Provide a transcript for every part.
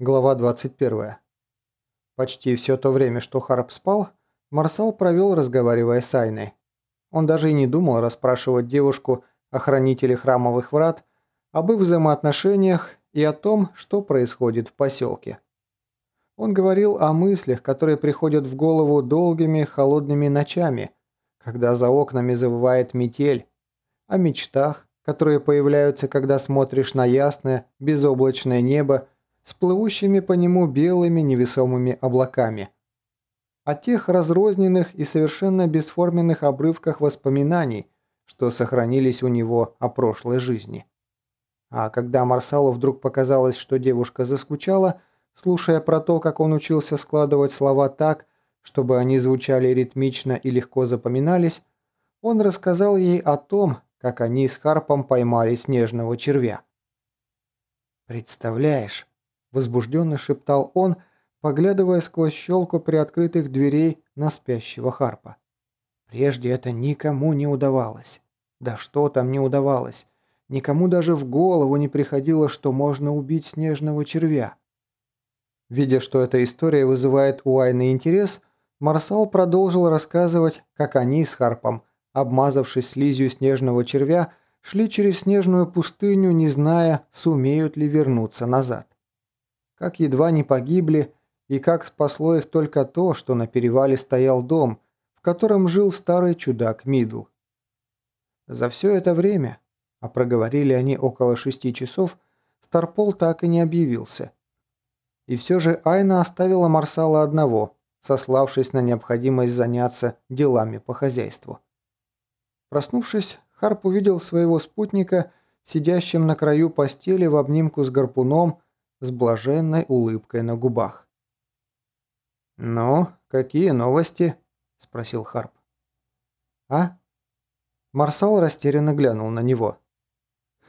Глава 21. Почти все то время, что Харп спал, Марсал провел, разговаривая с Айной. Он даже и не думал расспрашивать девушку о хранителе храмовых врат, об их взаимоотношениях и о том, что происходит в поселке. Он говорил о мыслях, которые приходят в голову долгими холодными ночами, когда за окнами завывает метель, о мечтах, которые появляются, когда смотришь на ясное, безоблачное небо с плывущими по нему белыми невесомыми облаками. О тех разрозненных и совершенно бесформенных обрывках воспоминаний, что сохранились у него о прошлой жизни. А когда Марсалу вдруг показалось, что девушка заскучала, слушая про то, как он учился складывать слова так, чтобы они звучали ритмично и легко запоминались, он рассказал ей о том, как они с Харпом поймали снежного червя. «Представляешь?» Возбужденно шептал он, поглядывая сквозь щелку приоткрытых дверей на спящего Харпа. Прежде это никому не удавалось. Да что там не удавалось? Никому даже в голову не приходило, что можно убить снежного червя. Видя, что эта история вызывает у Айны интерес, Марсал продолжил рассказывать, как они с Харпом, обмазавшись слизью снежного червя, шли через снежную пустыню, не зная, сумеют ли вернуться назад как едва не погибли и как спасло их только то, что на перевале стоял дом, в котором жил старый чудак Мидл. За все это время, а проговорили они около шести часов, Старпол так и не объявился. И все же Айна оставила Марсала одного, сославшись на необходимость заняться делами по хозяйству. Проснувшись, Харп увидел своего спутника, сидящим на краю постели в обнимку с гарпуном, с блаженной улыбкой на губах. «Ну, какие новости?» – спросил Харп. «А?» Марсал растерянно глянул на него.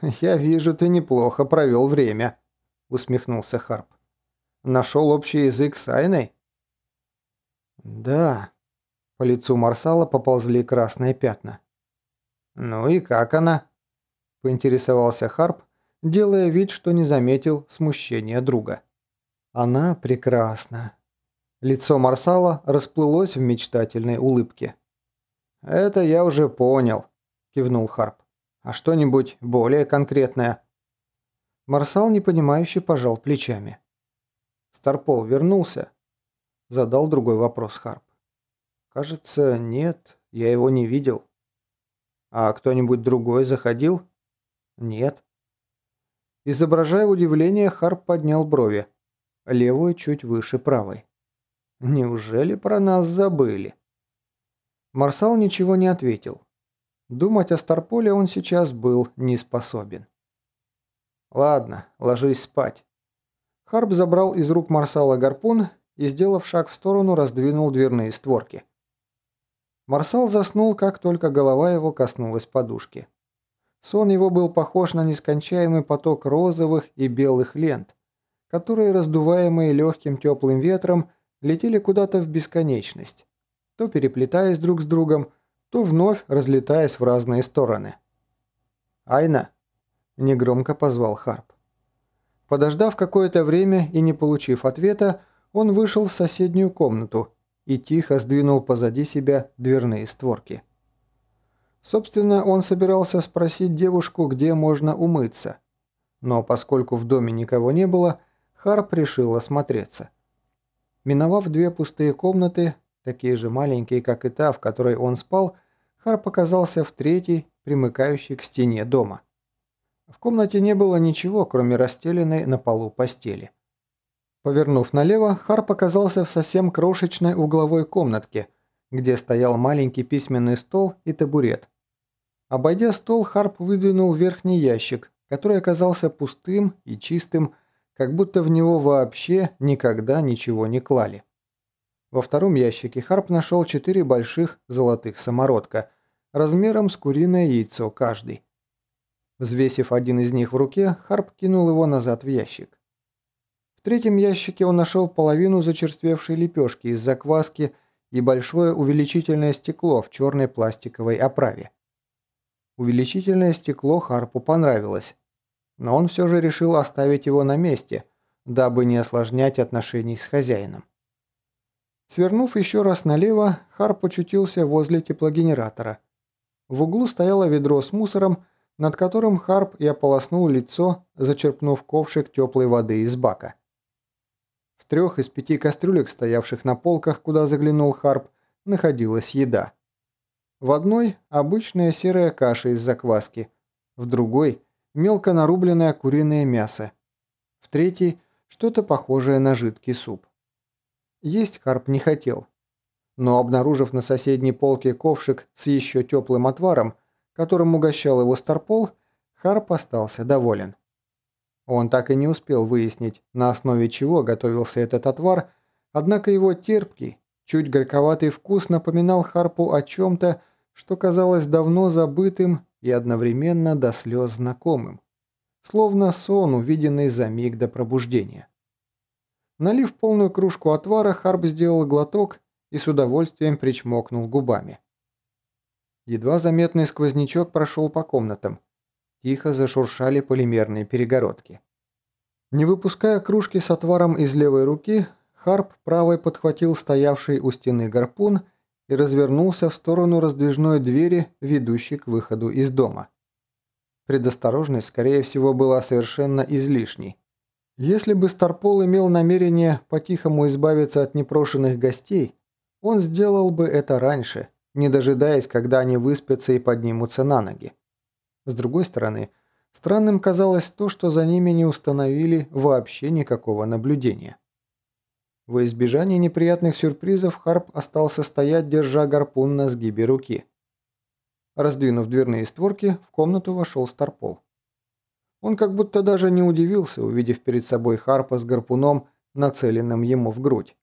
«Я вижу, ты неплохо провел время», – усмехнулся Харп. «Нашел общий язык с Айной?» «Да». По лицу Марсала поползли красные пятна. «Ну и как она?» – поинтересовался Харп, делая вид, что не заметил смущения друга. «Она прекрасна». Лицо Марсала расплылось в мечтательной улыбке. «Это я уже понял», – кивнул Харп. «А что-нибудь более конкретное?» Марсал непонимающе пожал плечами. Старпол вернулся. Задал другой вопрос Харп. «Кажется, нет, я его не видел». «А кто-нибудь другой заходил?» «Нет». Изображая удивление, Харп поднял брови. Левую чуть выше правой. «Неужели про нас забыли?» Марсал ничего не ответил. Думать о Старполе он сейчас был не способен. «Ладно, ложись спать». Харп забрал из рук Марсала гарпун и, сделав шаг в сторону, раздвинул дверные створки. Марсал заснул, как только голова его коснулась подушки. Сон его был похож на нескончаемый поток розовых и белых лент, которые, раздуваемые легким теплым ветром, летели куда-то в бесконечность, то переплетаясь друг с другом, то вновь разлетаясь в разные стороны. «Айна!» – негромко позвал Харп. Подождав какое-то время и не получив ответа, он вышел в соседнюю комнату и тихо сдвинул позади себя дверные створки. Собственно, он собирался спросить девушку, где можно умыться. Но поскольку в доме никого не было, Харп решил осмотреться. Миновав две пустые комнаты, такие же маленькие, как и та, в которой он спал, Харп оказался в третьей, примыкающей к стене дома. В комнате не было ничего, кроме расстеленной на полу постели. Повернув налево, Харп оказался в совсем крошечной угловой комнатке, где стоял маленький письменный стол и табурет. Обойдя стол, Харп выдвинул верхний ящик, который оказался пустым и чистым, как будто в него вообще никогда ничего не клали. Во втором ящике Харп нашел четыре больших золотых самородка, размером с куриное яйцо каждый. Взвесив один из них в руке, Харп кинул его назад в ящик. В третьем ящике он нашел половину зачерствевшей лепешки из закваски и большое увеличительное стекло в черной пластиковой оправе. Увеличительное стекло Харпу понравилось, но он все же решил оставить его на месте, дабы не осложнять отношений с хозяином. Свернув еще раз налево, Харп очутился возле теплогенератора. В углу стояло ведро с мусором, над которым Харп и ополоснул лицо, зачерпнув ковшик теплой воды из бака. В трех из пяти кастрюлек, стоявших на полках, куда заглянул Харп, находилась еда. В одной – обычная серая каша из закваски, в другой – мелко нарубленное куриное мясо, в третьей – что-то похожее на жидкий суп. Есть Харп не хотел, но обнаружив на соседней полке ковшик с еще теплым отваром, которым угощал его Старпол, Харп остался доволен. Он так и не успел выяснить, на основе чего готовился этот отвар, однако его терпкий, чуть горьковатый вкус напоминал Харпу о чем-то, что казалось давно забытым и одновременно до слез знакомым, словно сон, увиденный за миг до пробуждения. Налив полную кружку отвара, Харп сделал глоток и с удовольствием причмокнул губами. Едва заметный сквознячок прошел по комнатам. Тихо зашуршали полимерные перегородки. Не выпуская кружки с отваром из левой руки, Харп правой подхватил стоявший у стены гарпун и развернулся в сторону раздвижной двери, ведущей к выходу из дома. Предосторожность, скорее всего, была совершенно излишней. Если бы Старпол имел намерение по-тихому избавиться от непрошенных гостей, он сделал бы это раньше, не дожидаясь, когда они выспятся и поднимутся на ноги. С другой стороны, странным казалось то, что за ними не установили вообще никакого наблюдения. Во избежание неприятных сюрпризов Харп остался стоять, держа гарпун на сгибе руки. Раздвинув дверные створки, в комнату вошел Старпол. Он как будто даже не удивился, увидев перед собой Харпа с гарпуном, нацеленным ему в грудь.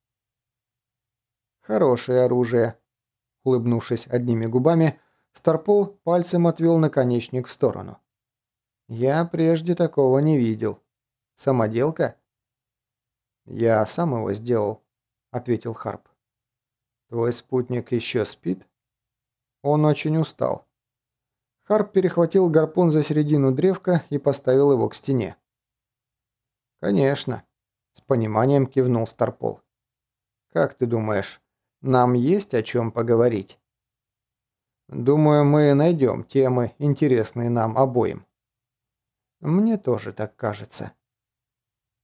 «Хорошее оружие», — улыбнувшись одними губами, Старпол пальцем отвел наконечник в сторону. «Я прежде такого не видел. Самоделка?» «Я сам его сделал», — ответил Харп. «Твой спутник еще спит?» «Он очень устал. Харп перехватил гарпун за середину древка и поставил его к стене. «Конечно», – с пониманием кивнул Старпол. «Как ты думаешь, нам есть о чем поговорить?» «Думаю, мы найдем темы, интересные нам обоим». «Мне тоже так кажется».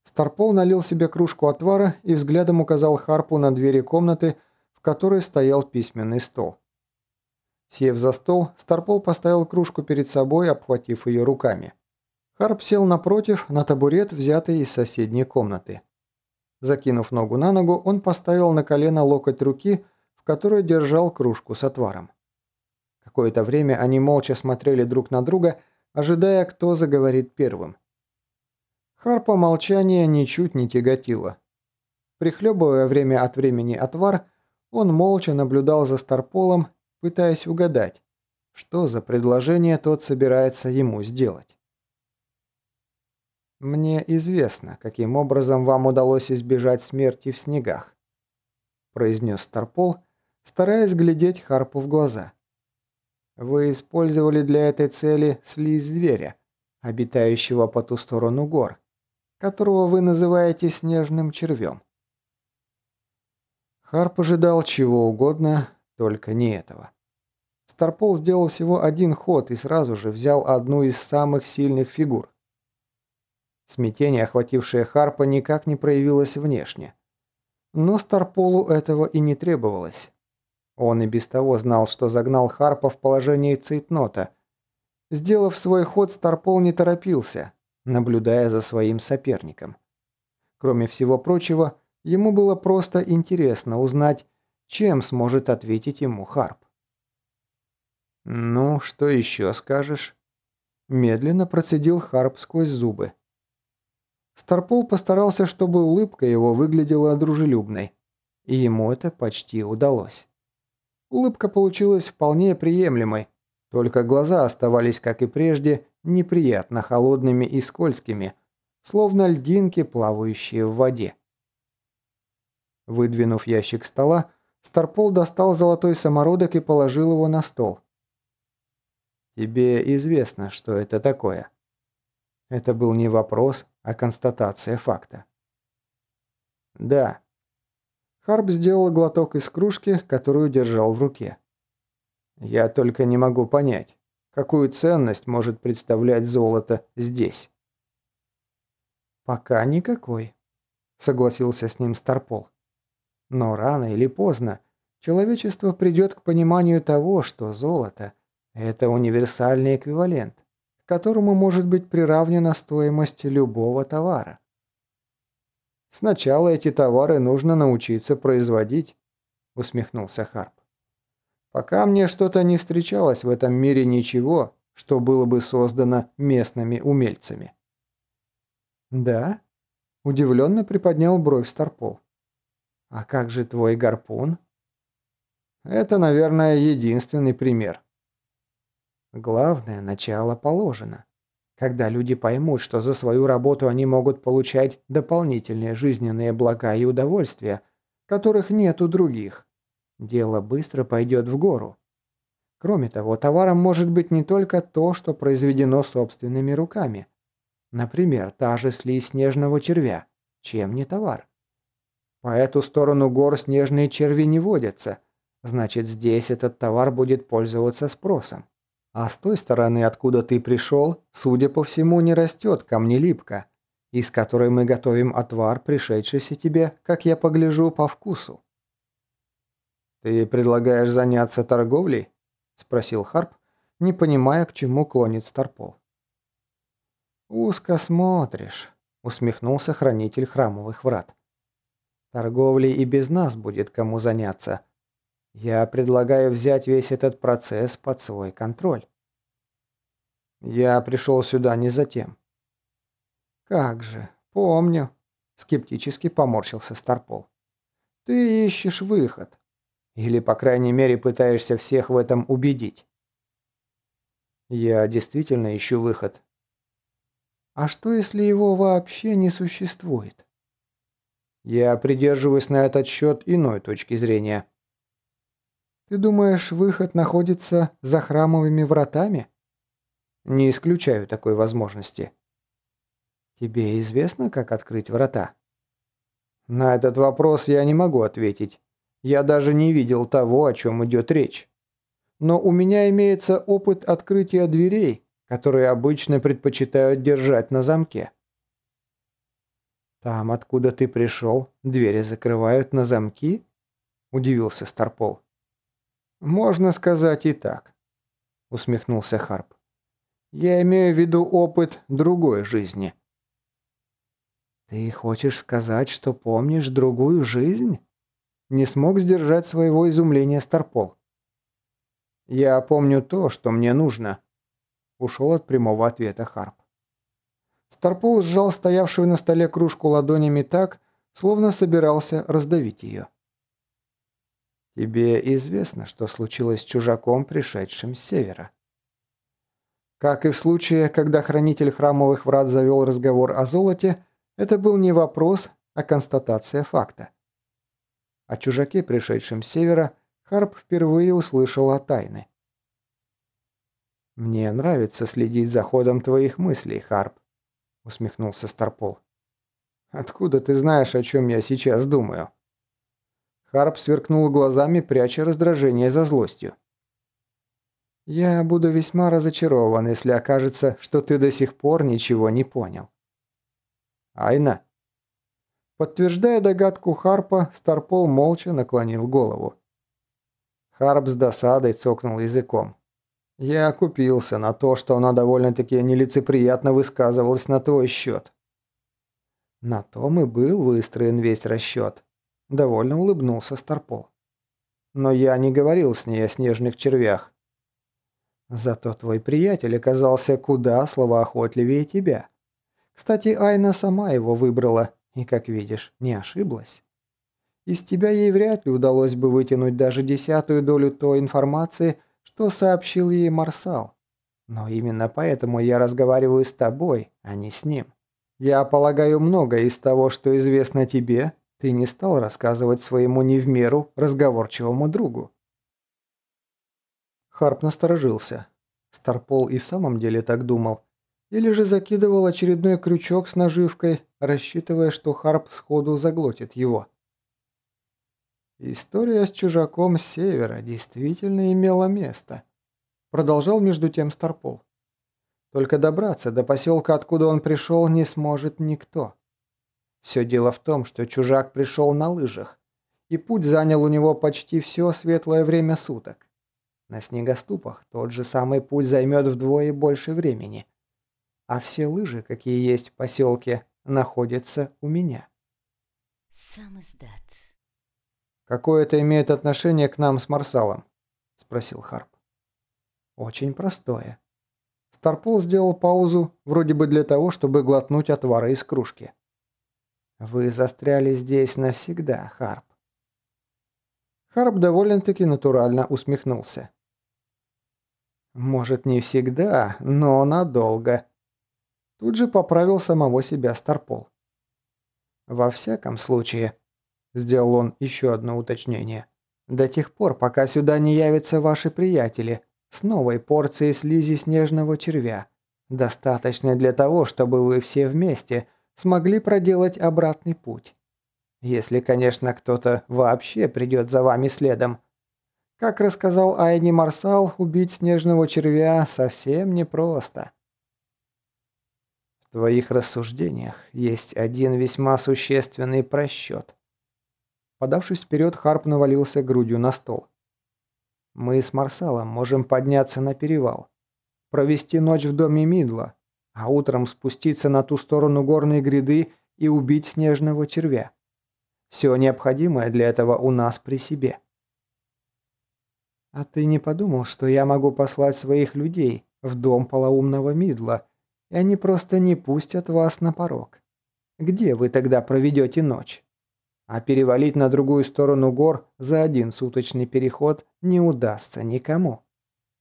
Старпол налил себе кружку отвара и взглядом указал Харпу на двери комнаты, в которой стоял письменный стол. Сев за стол, Старпол поставил кружку перед собой, обхватив ее руками. Харп сел напротив, на табурет, взятый из соседней комнаты. Закинув ногу на ногу, он поставил на колено локоть руки, в которой держал кружку с отваром. Какое-то время они молча смотрели друг на друга, ожидая, кто заговорит первым. Харпа молчание ничуть не тяготило. Прихлебывая время от времени отвар, он молча наблюдал за Старполом пытаясь угадать, что за предложение тот собирается ему сделать. «Мне известно, каким образом вам удалось избежать смерти в снегах», произнес Старпол, стараясь глядеть Харпу в глаза. «Вы использовали для этой цели слизь зверя, обитающего по ту сторону гор, которого вы называете снежным червем». Харп ожидал чего угодно, только не этого. Старпол сделал всего один ход и сразу же взял одну из самых сильных фигур. Смятение, охватившее Харпа, никак не проявилось внешне. Но Старполу этого и не требовалось. Он и без того знал, что загнал Харпа в положение цейтнота. Сделав свой ход, Старпол не торопился, наблюдая за своим соперником. Кроме всего прочего, ему было просто интересно узнать, чем сможет ответить ему Харп. «Ну, что еще скажешь?» Медленно процедил Харп сквозь зубы. Старпол постарался, чтобы улыбка его выглядела дружелюбной, и ему это почти удалось. Улыбка получилась вполне приемлемой, только глаза оставались, как и прежде, неприятно холодными и скользкими, словно льдинки, плавающие в воде. Выдвинув ящик стола, Старпол достал золотой самородок и положил его на стол. «Тебе известно, что это такое?» Это был не вопрос, а констатация факта. Да. Харп сделал глоток из кружки, которую держал в руке. Я только не могу понять, какую ценность может представлять золото здесь. Пока никакой, согласился с ним Старпол. Но рано или поздно человечество придет к пониманию того, что золото – это универсальный эквивалент, к которому может быть приравнена стоимость любого товара. «Сначала эти товары нужно научиться производить», – усмехнулся Харп. «Пока мне что-то не встречалось в этом мире ничего, что было бы создано местными умельцами». «Да?» – удивленно приподнял бровь Старпол. «А как же твой гарпун?» «Это, наверное, единственный пример». «Главное, начало положено. Когда люди поймут, что за свою работу они могут получать дополнительные жизненные блага и удовольствия, которых нет у других, дело быстро пойдет в гору. Кроме того, товаром может быть не только то, что произведено собственными руками. Например, та же слизь снежного червя. Чем не товар? По эту сторону гор снежные черви не водятся. Значит, здесь этот товар будет пользоваться спросом. А с той стороны, откуда ты пришел, судя по всему, не растет камнелипка, из которой мы готовим отвар, пришедшийся тебе, как я погляжу, по вкусу. «Ты предлагаешь заняться торговлей?» – спросил Харп, не понимая, к чему клонит Старпол. «Узко смотришь», – усмехнулся хранитель храмовых врат. «Торговлей и без нас будет кому заняться, я предлагаю взять весь этот процесс под свой контроль. Я пришел сюда не за тем. Как же, помню, скептически поморщился Старпол. Ты ищешь выход. Или, по крайней мере, пытаешься всех в этом убедить. Я действительно ищу выход. А что, если его вообще не существует? Я придерживаюсь на этот счет иной точки зрения. Ты думаешь, выход находится за храмовыми вратами? Не исключаю такой возможности. Тебе известно, как открыть врата? На этот вопрос я не могу ответить. Я даже не видел того, о чем идет речь. Но у меня имеется опыт открытия дверей, которые обычно предпочитают держать на замке. «Там, откуда ты пришел, двери закрывают на замки?» – удивился Старпол. «Можно сказать и так», — усмехнулся Харп. «Я имею в виду опыт другой жизни». «Ты хочешь сказать, что помнишь другую жизнь?» Не смог сдержать своего изумления Старпол. «Я помню то, что мне нужно», — ушел от прямого ответа Харп. Старпол сжал стоявшую на столе кружку ладонями так, словно собирался раздавить ее. Тебе известно, что случилось с чужаком, пришедшим с севера. Как и в случае, когда хранитель храмовых врат завел разговор о золоте, это был не вопрос, а констатация факта. О чужаке, пришедшем с севера, Харп впервые услышал о тайне. «Мне нравится следить за ходом твоих мыслей, Харп», — усмехнулся Старпол. «Откуда ты знаешь, о чем я сейчас думаю?» Харп сверкнул глазами, пряча раздражение за злостью. «Я буду весьма разочарован, если окажется, что ты до сих пор ничего не понял». «Айна?» Подтверждая догадку Харпа, Старпол молча наклонил голову. Харп с досадой цокнул языком. «Я купился на то, что она довольно-таки нелицеприятно высказывалась на твой счет». На том и был выстроен весь расчет. Довольно улыбнулся Старпол. Но я не говорил с ней о снежных червях. Зато твой приятель оказался куда словоохотливее тебя. Кстати, Айна сама его выбрала и, как видишь, не ошиблась. Из тебя ей вряд ли удалось бы вытянуть даже десятую долю той информации, что сообщил ей Марсал. Но именно поэтому я разговариваю с тобой, а не с ним. Я полагаю, многое из того, что известно тебе, ты не стал рассказывать своему не в меру разговорчивому другу. Харп насторожился. Старпол и в самом деле так думал. Или же закидывал очередной крючок с наживкой, рассчитывая, что Харп сходу заглотит его. История с чужаком с севера действительно имела место. Продолжал между тем Старпол. Только добраться до поселка, откуда он пришел, не сможет никто. Все дело в том, что чужак пришел на лыжах, и путь занял у него почти все светлое время суток. На снегоступах тот же самый путь займет вдвое больше времени. А все лыжи, какие есть в поселке, находятся у меня. Сам издат. «Какое это имеет отношение к нам с Марсалом?» – спросил Харп. «Очень простое». Старпол сделал паузу, вроде бы для того, чтобы глотнуть отвара из кружки. «Вы застряли здесь навсегда, Харп». Харп довольно-таки натурально усмехнулся. Может, не всегда, но надолго. Тут же поправил самого себя Старпол. Во всяком случае, сделал он еще одно уточнение, до тех пор, пока сюда не явятся ваши приятели с новой порцией слизи снежного червя, достаточной для того, чтобы вы все вместе смогли проделать обратный путь. Если, конечно, кто-то вообще придет за вами следом – как рассказал Айни Марсал, убить снежного червя совсем непросто. В твоих рассуждениях есть один весьма существенный просчет. Подавшись вперед, Харп навалился грудью на стол. Мы с Марсалом можем подняться на перевал, провести ночь в доме Мидла, а утром спуститься на ту сторону горной гряды и убить снежного червя. Все необходимое для этого у нас при себе. «А ты не подумал, что я могу послать своих людей в дом полоумного Мидла, и они просто не пустят вас на порог? Где вы тогда проведете ночь? А перевалить на другую сторону гор за один суточный переход не удастся никому».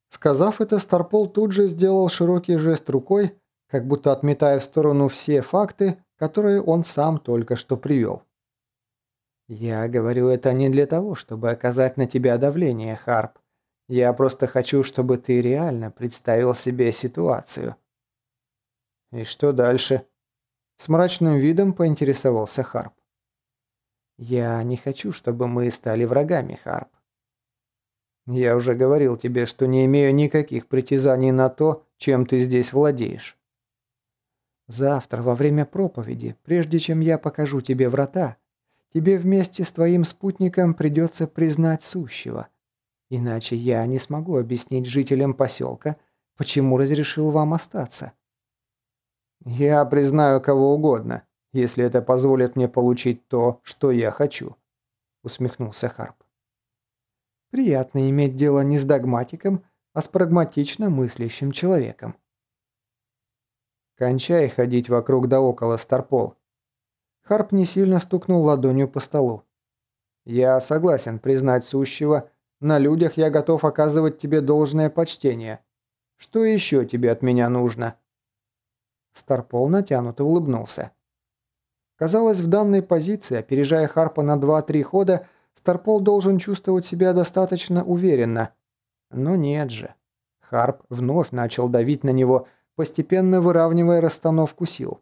Сказав это, Старпол тут же сделал широкий жест рукой, как будто отметая в сторону все факты, которые он сам только что привел. «Я говорю это не для того, чтобы оказать на тебя давление, Харп. Я просто хочу, чтобы ты реально представил себе ситуацию». «И что дальше?» С мрачным видом поинтересовался Харп. «Я не хочу, чтобы мы стали врагами, Харп. Я уже говорил тебе, что не имею никаких притязаний на то, чем ты здесь владеешь. Завтра, во время проповеди, прежде чем я покажу тебе врата, тебе вместе с твоим спутником придется признать сущего. Иначе я не смогу объяснить жителям поселка, почему разрешил вам остаться. Я признаю кого угодно, если это позволит мне получить то, что я хочу, усмехнулся Харп. Приятно иметь дело не с догматиком, а с прагматично мыслящим человеком. Кончай ходить вокруг да около, Старпол. Харп не сильно стукнул ладонью по столу. Я согласен признать сущего. На людях я готов оказывать тебе должное почтение. Что еще тебе от меня нужно?» Старпол натянуто улыбнулся. Казалось, в данной позиции, опережая Харпа на 2-3 хода, Старпол должен чувствовать себя достаточно уверенно. Но нет же. Харп вновь начал давить на него, постепенно выравнивая расстановку сил.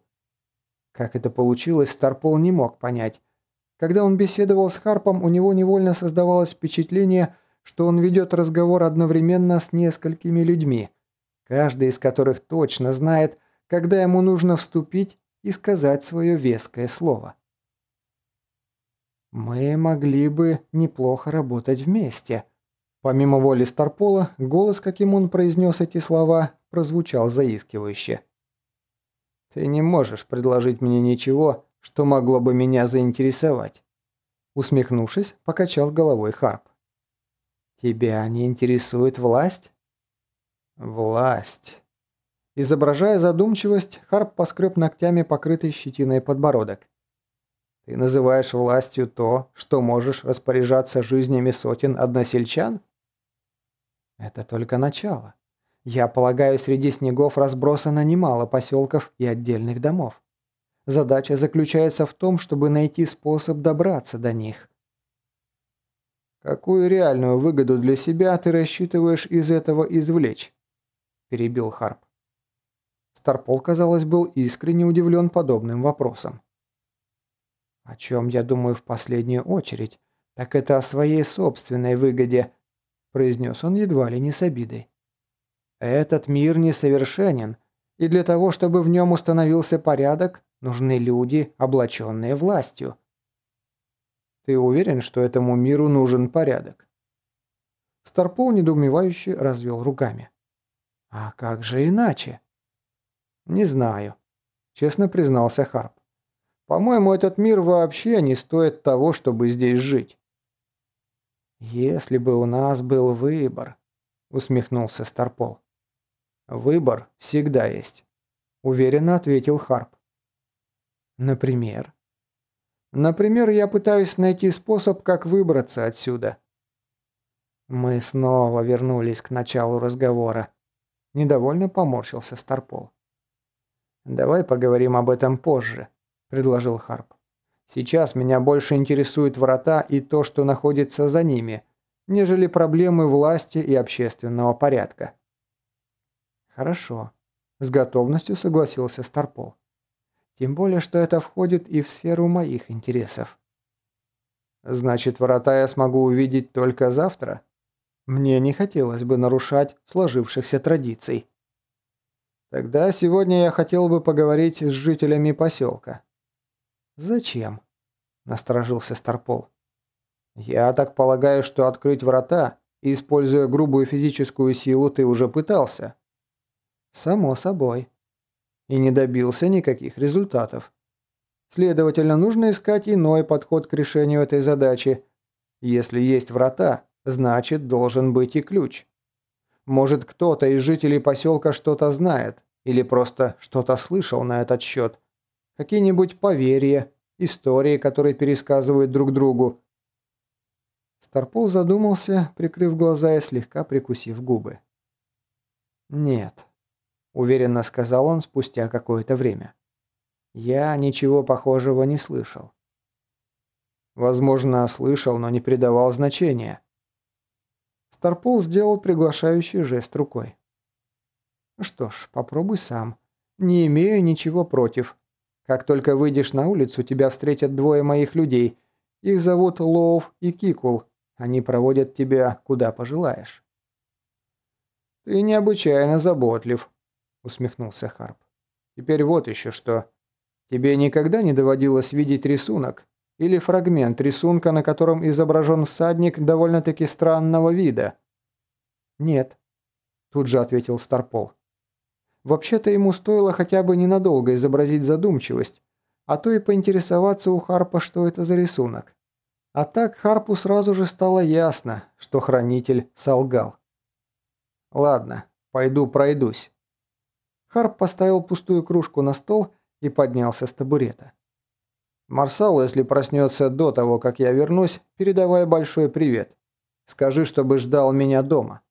Как это получилось, Старпол не мог понять. Когда он беседовал с Харпом, у него невольно создавалось впечатление, что он ведет разговор одновременно с несколькими людьми, каждый из которых точно знает, когда ему нужно вступить и сказать свое веское слово. «Мы могли бы неплохо работать вместе». Помимо воли Старпола, голос, каким он произнес эти слова, прозвучал заискивающе. Ты не можешь предложить мне ничего, что могло бы меня заинтересовать. Усмехнувшись, покачал головой Харп. Тебя не интересует власть? Власть. Изображая задумчивость, Харп поскреб ногтями покрытый щетиной подбородок. Ты называешь властью то, что можешь распоряжаться жизнями сотен односельчан? Это только начало. Я полагаю, среди снегов разбросано немало поселков и отдельных домов. Задача заключается в том, чтобы найти способ добраться до них. «Какую реальную выгоду для себя ты рассчитываешь из этого извлечь?» – перебил Харп. Старпол, казалось, был искренне удивлен подобным вопросом. «О чем я думаю в последнюю очередь, так это о своей собственной выгоде», произнес он едва ли не с обидой. «Этот мир несовершенен, и для того, чтобы в нем установился порядок, нужны люди, облаченные властью». «Ты уверен, что этому миру нужен порядок?» Старпол недоумевающе развел руками. «А как же иначе?» «Не знаю», — честно признался Харп. «По-моему, этот мир вообще не стоит того, чтобы здесь жить». «Если бы у нас был выбор», — усмехнулся Старпол. «Выбор всегда есть», — уверенно ответил Харп. «Например?» «Например, я пытаюсь найти способ, как выбраться отсюда». Мы снова вернулись к началу разговора. Недовольно поморщился Старпол. «Давай поговорим об этом позже», – предложил Харп. «Сейчас меня больше интересуют врата и то, что находится за ними, нежели проблемы власти и общественного порядка». «Хорошо», – с готовностью согласился Старпол. «Тем более, что это входит и в сферу моих интересов». «Значит, врата я смогу увидеть только завтра?» Мне не хотелось бы нарушать сложившихся традиций. Тогда сегодня я хотел бы поговорить с жителями поселка. Зачем? Насторожился Старпол. Я так полагаю, что открыть врата, используя грубую физическую силу, ты уже пытался. Само собой. И не добился никаких результатов. Следовательно, нужно искать иной подход к решению этой задачи. Если есть врата, значит, должен быть и ключ. Может, кто-то из жителей поселка что-то знает или просто что-то слышал на этот счет. Какие-нибудь поверья, истории, которые пересказывают друг другу. Старпол задумался, прикрыв глаза и слегка прикусив губы. «Нет», — уверенно сказал он спустя какое-то время. «Я ничего похожего не слышал». «Возможно, слышал, но не придавал значения», Старпол сделал приглашающий жест рукой. «Что ж, попробуй сам. Не имею ничего против. Как только выйдешь на улицу, тебя встретят двое моих людей. Их зовут Лоув и Кикул. Они проводят тебя куда пожелаешь». «Ты необычайно заботлив», — усмехнулся Харп. «Теперь вот еще что. Тебе никогда не доводилось видеть рисунок, или фрагмент рисунка, на котором изображен всадник довольно-таки странного вида? Нет, тут же ответил Старпол. Вообще-то ему стоило хотя бы ненадолго изобразить задумчивость, а то и поинтересоваться у Харпа, что это за рисунок. А так Харпу сразу же стало ясно, что хранитель солгал. «Ладно, пойду пройдусь». Харп поставил пустую кружку на стол и поднялся с табурета. Марсал, если проснется до того, как я вернусь, передавай большой привет. Скажи, чтобы ждал меня дома.